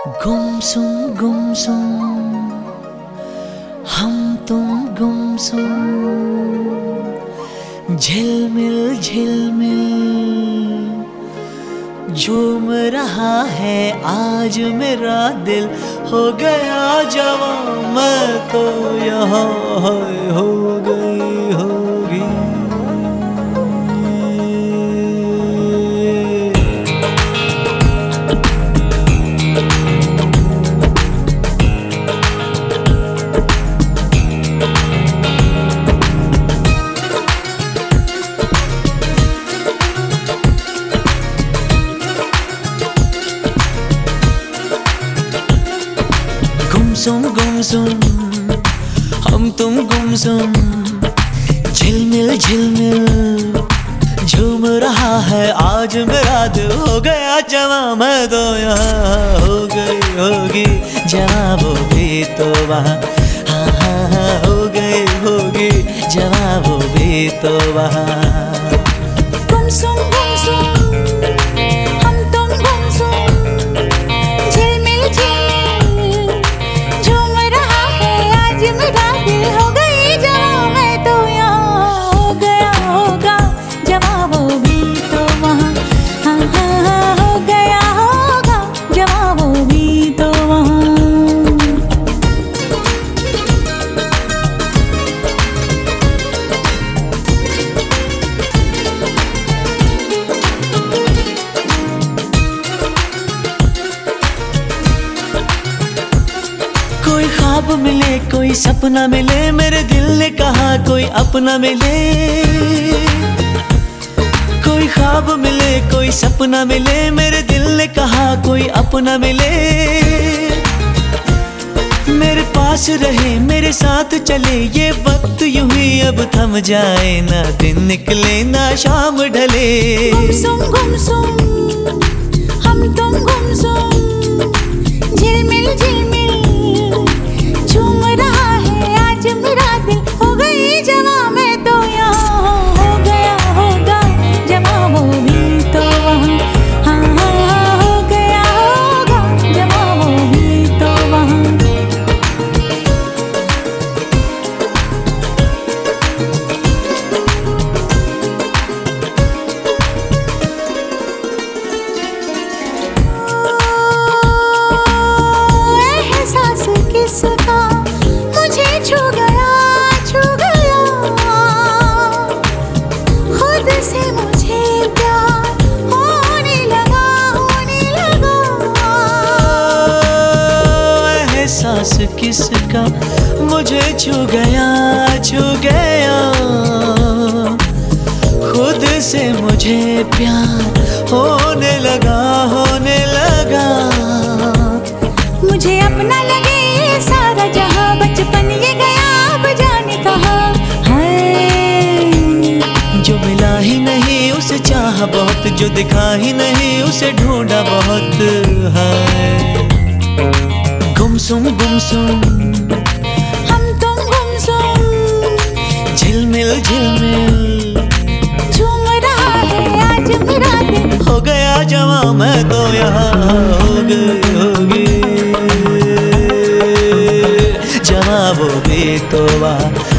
गुमसुम गुमसुम हम तुम गुमसुम झिलमिल झिलमिल झूम रहा है आज मेरा दिल। हो गया जवां मैं तो यहाँ हो गई। गुमसुम गुमसुम। हम तुम गुमसुम। झिलमिल झिलमिल। झूम रहा है आज मेरा दिल। हो गया जवा मैं तो यहाँ हो गई होगी जवाब भी तो वहाँ। हाँ हाँ हाँ हो गई होगी जवाब भी तो वहाँ। ख्वाब मिले, कोई सपना मिले, मेरे दिल ने कहा कोई अपना मिले। कोई ख्वाब मिले, कोई सपना मिले, मेरे दिल ने कहा कोई अपना मिले। मेरे पास रहे, मेरे साथ चले, ये वक्त यूँ ही अब थम जाए, ना दिन निकले, ना शाम ढले। गुमसुम गुमसुम हम तुम किसका मुझे छू गया छू गया। खुद से मुझे प्यार होने लगा होने लगा। मुझे अपना लगे सारा जहाँ बचपन ये गया अब जाने कहाँ है। जो मिला ही नहीं उसे चाहा बहुत जो दिखा ही नहीं उसे ढूंढा बहुत है। गुमसुम। हम तुम गुमसुम। झिलमिल झिलमिल। झूम रहा है आज मेरा दिल हो गया जवा, मैं तो यहाँ हो गई होगी। जवाब भी तो वहाँ।